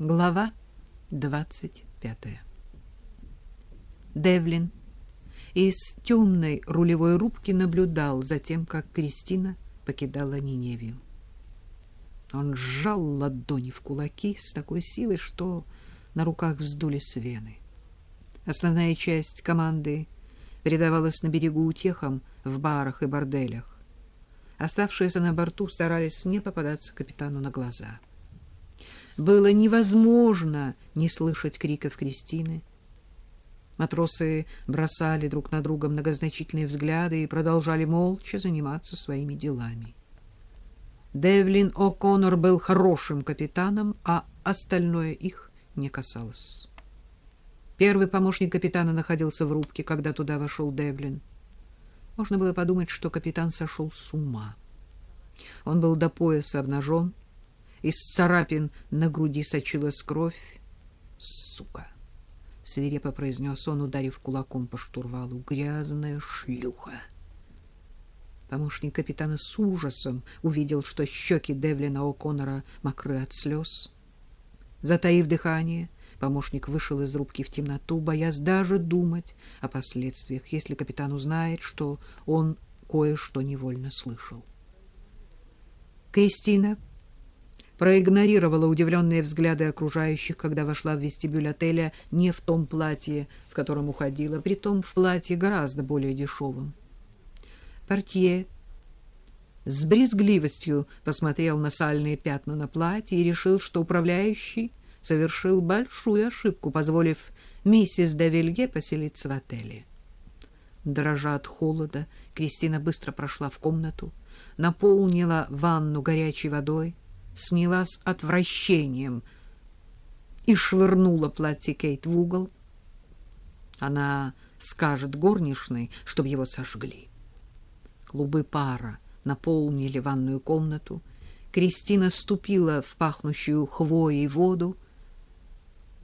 Глава 25. Девлин из темной рулевой рубки наблюдал за тем, как Кристина покидала Ниневию. Он сжал ладони в кулаки с такой силой, что на руках вздулись вены. Основная часть команды передавалась на берегу утехам в барах и борделях. Оставшиеся на борту старались не попадаться капитану на глаза. Было невозможно не слышать криков Кристины. Матросы бросали друг на друга многозначительные взгляды и продолжали молча заниматься своими делами. Девлин О'Коннор был хорошим капитаном, а остальное их не касалось. Первый помощник капитана находился в рубке, когда туда вошел Девлин. Можно было подумать, что капитан сошел с ума. Он был до пояса обнажен, из царапин на груди сочилась кровь. «Сука!» — свирепо произнес он, ударив кулаком по штурвалу. «Грязная шлюха!» Помощник капитана с ужасом увидел, что щеки Девлина О'Коннора мокры от слез. Затаив дыхание, помощник вышел из рубки в темноту, боясь даже думать о последствиях, если капитан узнает, что он кое-что невольно слышал. Кристина проигнорировала удивленные взгляды окружающих, когда вошла в вестибюль отеля не в том платье, в котором уходила, притом в платье гораздо более дешевом. Портье с брезгливостью посмотрел на сальные пятна на платье и решил, что управляющий совершил большую ошибку, позволив миссис Давилье поселиться в отеле. Дрожа от холода, Кристина быстро прошла в комнату, наполнила ванну горячей водой, сняла с отвращением и швырнула платье Кейт в угол. Она скажет горничной, чтобы его сожгли. Клубы пара наполнили ванную комнату. Кристина ступила в пахнущую хвоей воду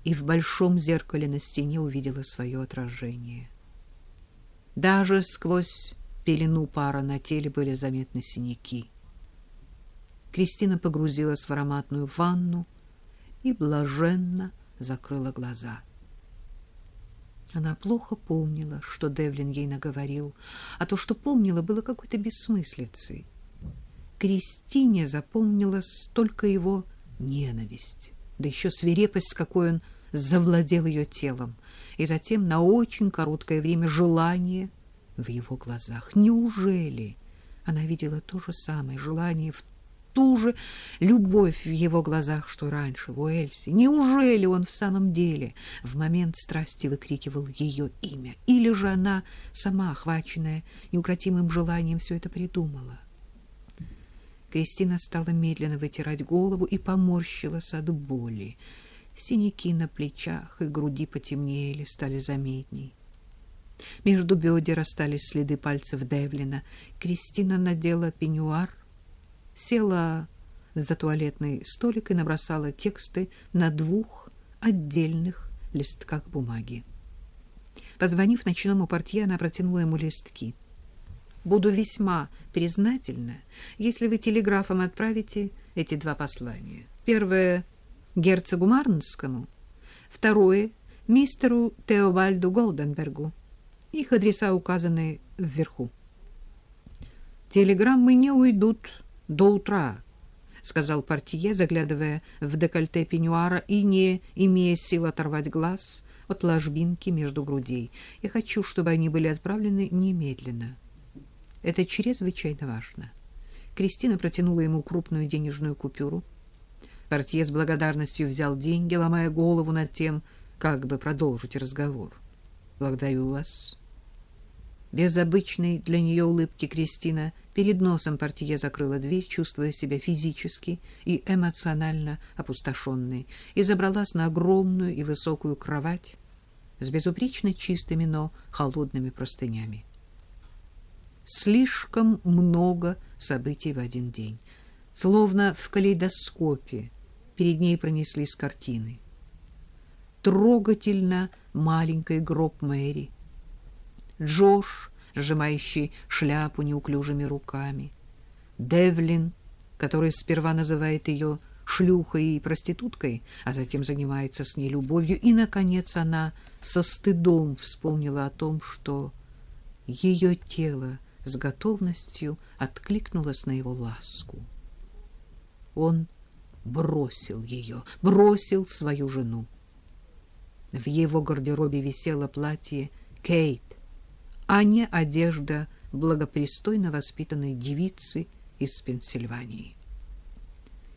и в большом зеркале на стене увидела свое отражение. Даже сквозь пелену пара на теле были заметны синяки. Кристина погрузилась в ароматную ванну и блаженно закрыла глаза. Она плохо помнила, что Девлин ей наговорил, а то, что помнила, было какой-то бессмыслицей. Кристине запомнилась только его ненависть, да еще свирепость, с какой он завладел ее телом, и затем на очень короткое время желание в его глазах. Неужели она видела то же самое желание в ту же любовь в его глазах, что раньше в Уэльсе. Неужели он в самом деле в момент страсти выкрикивал ее имя? Или же она, сама охваченная неукротимым желанием, все это придумала? Кристина стала медленно вытирать голову и поморщилась от боли. Синяки на плечах и груди потемнели, стали заметней. Между бедер остались следы пальцев Девлина. Кристина надела пеньюар, села за туалетный столик и набросала тексты на двух отдельных листках бумаги. Позвонив ночному портье, она протянула ему листки. «Буду весьма признательна, если вы телеграфом отправите эти два послания. Первое — герцогу Марнскому, второе — мистеру Теовальду Голденбергу. Их адреса указаны вверху. Телеграммы не уйдут до утра, — сказал портье, заглядывая в декольте пеньюара и не имея сил оторвать глаз от ложбинки между грудей. Я хочу, чтобы они были отправлены немедленно. Это чрезвычайно важно. Кристина протянула ему крупную денежную купюру. Портье с благодарностью взял деньги, ломая голову над тем, как бы продолжить разговор. «Благодарю вас», без обычной для нее улыбки Кристина перед носом портье закрыла дверь, чувствуя себя физически и эмоционально опустошенной, и забралась на огромную и высокую кровать с безупречно чистыми, но холодными простынями. Слишком много событий в один день. Словно в калейдоскопе перед ней пронеслись картины. Трогательно маленький гроб Мэри — Джош, сжимающий шляпу неуклюжими руками, Девлин, который сперва называет ее шлюхой и проституткой, а затем занимается с ней любовью. И, наконец, она со стыдом вспомнила о том, что ее тело с готовностью откликнулось на его ласку. Он бросил ее, бросил свою жену. В его гардеробе висело платье Кейт, а не одежда благопристойно воспитанной девицы из Пенсильвании.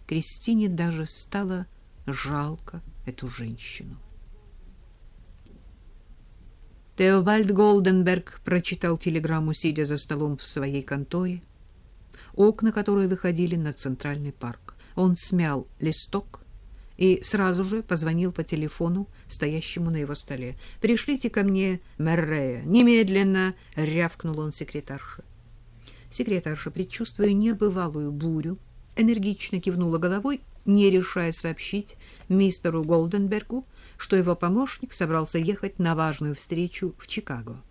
Кристине даже стало жалко эту женщину. Теобальд Голденберг прочитал телеграмму, сидя за столом в своей конторе, окна которой выходили на центральный парк. Он смял листок и сразу же позвонил по телефону, стоящему на его столе. «Пришлите ко мне Меррея. Немедленно!» — рявкнул он секретарше. Секретарша, предчувствуя небывалую бурю, энергично кивнула головой, не решая сообщить мистеру Голденбергу, что его помощник собрался ехать на важную встречу в Чикаго.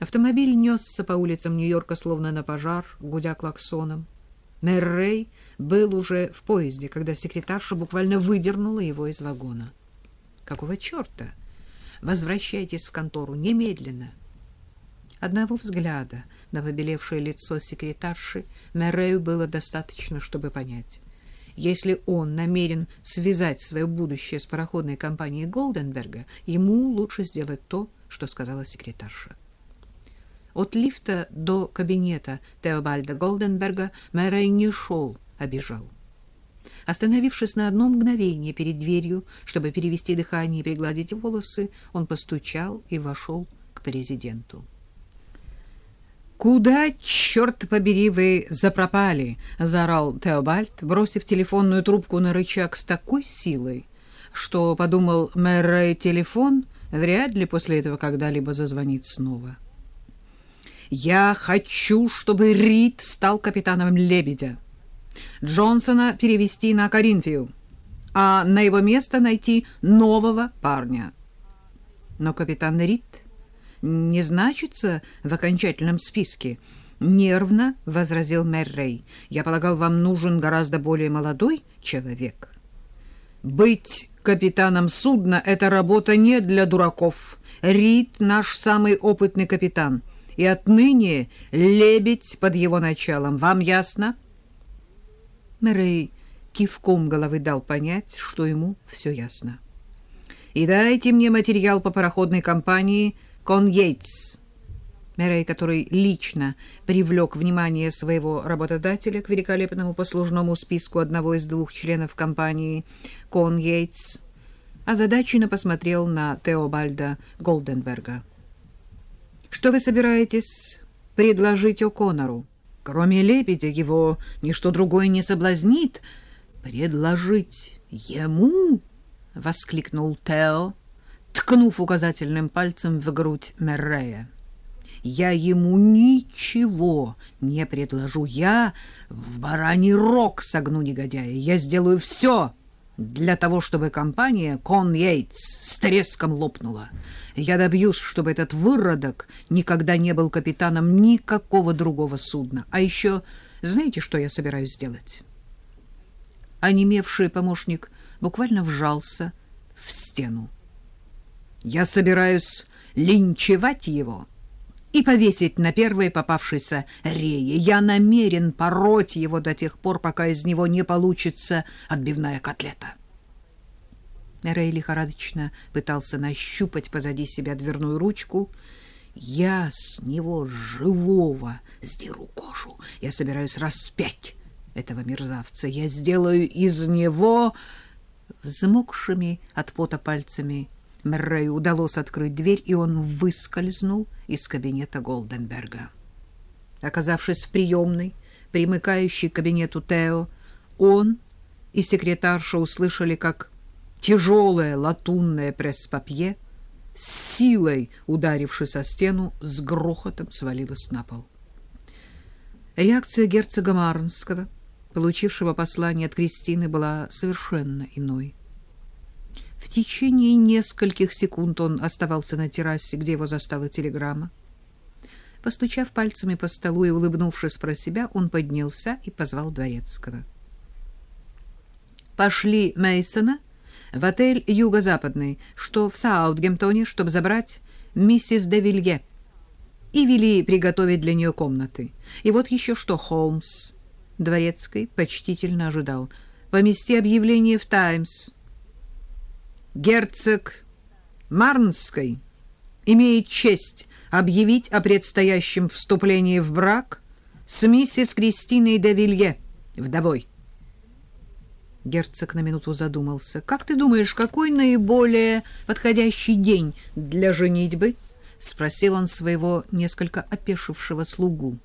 Автомобиль несся по улицам Нью-Йорка словно на пожар, гудя клаксоном. Мэр был уже в поезде, когда секретарша буквально выдернула его из вагона. «Какого черта? Возвращайтесь в контору немедленно!» Одного взгляда на побелевшее лицо секретарши Мэрею было достаточно, чтобы понять. Если он намерен связать свое будущее с пароходной компанией Голденберга, ему лучше сделать то, что сказала секретарша. От лифта до кабинета Теобальда Голденберга Мэрей не шел, а бежал. Остановившись на одно мгновение перед дверью, чтобы перевести дыхание и пригладить волосы, он постучал и вошел к президенту. «Куда, черт побери, вы запропали?» — заорал Теобальд, бросив телефонную трубку на рычаг с такой силой, что, подумал мэр телефон вряд ли после этого когда-либо зазвонит снова. «Я хочу, чтобы Рид стал капитаном «Лебедя», Джонсона перевести на Коринфию, а на его место найти нового парня». Но капитан Рид не значится в окончательном списке. Нервно возразил Меррей. Я полагал, вам нужен гораздо более молодой человек. Быть капитаном судна — это работа не для дураков. Рид — наш самый опытный капитан. И отныне лебедь под его началом. Вам ясно? Мэррей кивком головы дал понять, что ему все ясно. «И дайте мне материал по пароходной компании Кон Йейтс, Мэрей, который лично привлек внимание своего работодателя к великолепному послужному списку одного из двух членов компании Кон Йейтс, озадаченно посмотрел на Теобальда Голденберга. «Что вы собираетесь предложить О'Коннору? Кроме лебедя его ничто другое не соблазнит. Предложить ему?» — воскликнул Тео ткнув указательным пальцем в грудь Меррея. «Я ему ничего не предложу. Я в бараний рог согну негодяя. Я сделаю все для того, чтобы компания Кон Йейтс с треском лопнула. Я добьюсь, чтобы этот выродок никогда не был капитаном никакого другого судна. А еще знаете, что я собираюсь сделать?» Онемевший помощник буквально вжался в стену. Я собираюсь линчевать его и повесить на первой попавшейся рее. Я намерен пороть его до тех пор, пока из него не получится отбивная котлета. Рэй лихорадочно пытался нащупать позади себя дверную ручку. Я с него живого сдеру кожу. Я собираюсь распять этого мерзавца. Я сделаю из него взмокшими от пота пальцами Меррею удалось открыть дверь, и он выскользнул из кабинета Голденберга. Оказавшись в приемной, примыкающей к кабинету Тео, он и секретарша услышали, как тяжелое латунное пресс-папье, с силой ударившись о стену, с грохотом свалилось на пол. Реакция герцога Марнского, получившего послание от Кристины, была совершенно иной. В течение нескольких секунд он оставался на террасе, где его застала телеграмма. Постучав пальцами по столу и улыбнувшись про себя, он поднялся и позвал Дворецкого. пошли Мейсона в отель «Юго-Западный», что в Саутгемптоне, чтобы забрать миссис де Вилье, и вели приготовить для нее комнаты. И вот еще что Холмс, дворецкий, почтительно ожидал. «Помести объявление в «Таймс». Герцог Марнской имеет честь объявить о предстоящем вступлении в брак с миссис Кристиной де Вилье, вдовой. Герцог на минуту задумался. «Как ты думаешь, какой наиболее подходящий день для женитьбы?» — спросил он своего несколько опешившего слугу.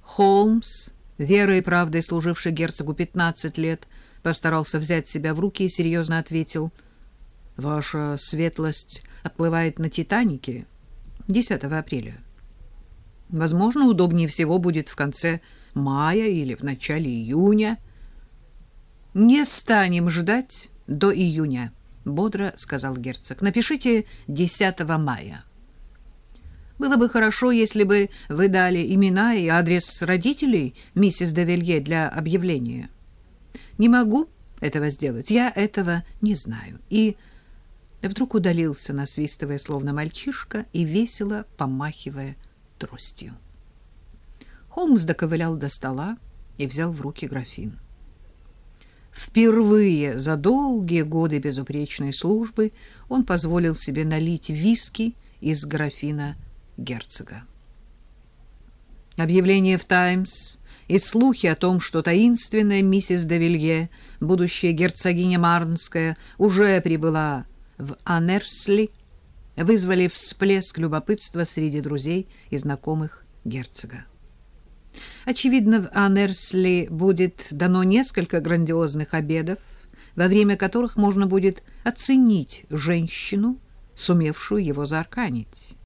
Холмс, верой и правдой служивший герцогу пятнадцать лет, постарался взять себя в руки и серьезно ответил. «Ваша светлость отплывает на «Титанике» 10 апреля. Возможно, удобнее всего будет в конце мая или в начале июня». «Не станем ждать до июня», — бодро сказал герцог. «Напишите 10 мая». «Было бы хорошо, если бы вы дали имена и адрес родителей миссис де Вилье для объявления». «Не могу этого сделать, я этого не знаю». И вдруг удалился, насвистывая, словно мальчишка, и весело помахивая тростью. Холмс доковылял до стола и взял в руки графин. Впервые за долгие годы безупречной службы он позволил себе налить виски из графина герцога. Объявление в «Таймс» и слухи о том, что таинственная миссис де будущая герцогиня Марнская, уже прибыла в Анерсли, вызвали всплеск любопытства среди друзей и знакомых герцога. Очевидно, в Анерсли будет дано несколько грандиозных обедов, во время которых можно будет оценить женщину, сумевшую его заарканить.